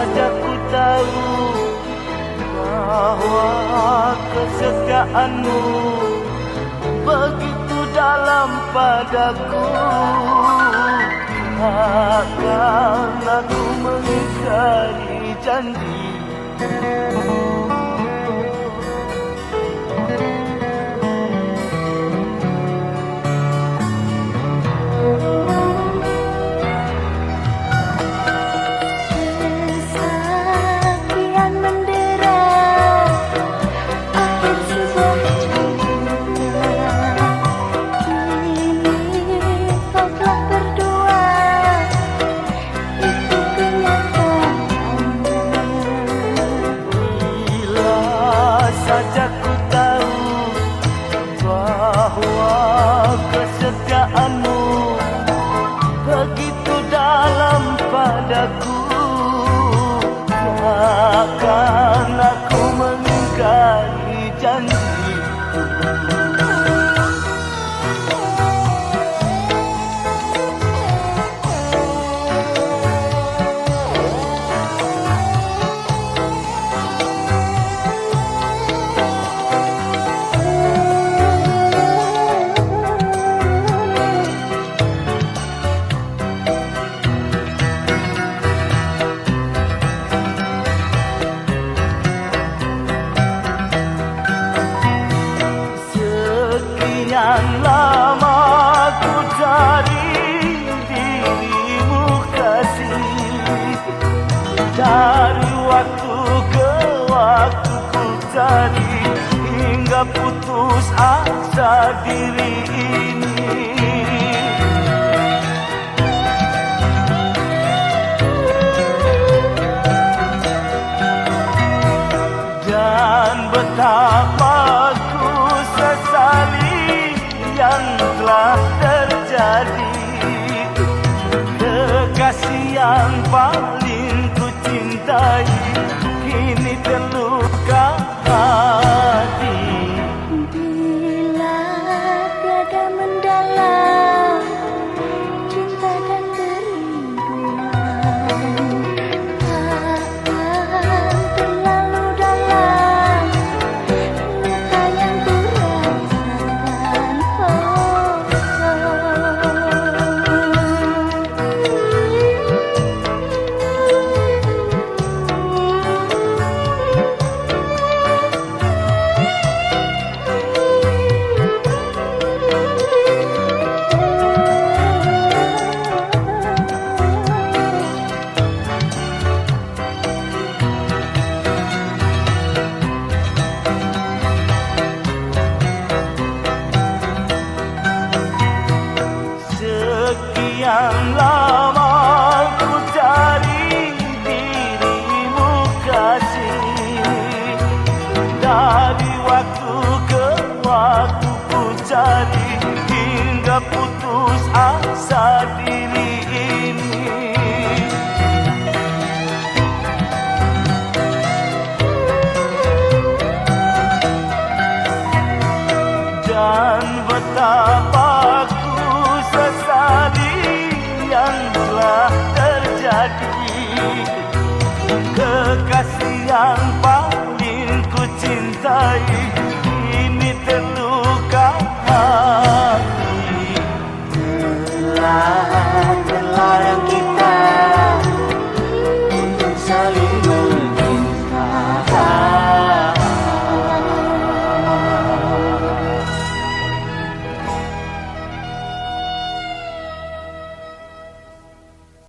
saja ku tahu bahwa kesetiaanmu begitu dalam padaku. Takkan aku mengingkari janji cari Hingga putus asa diri ini. Dan betapa yang telah terjadi. Kekasih yang paling ku cintai Kini terluka asa diri ini. Dan betapa kekasih yang paling ku cintai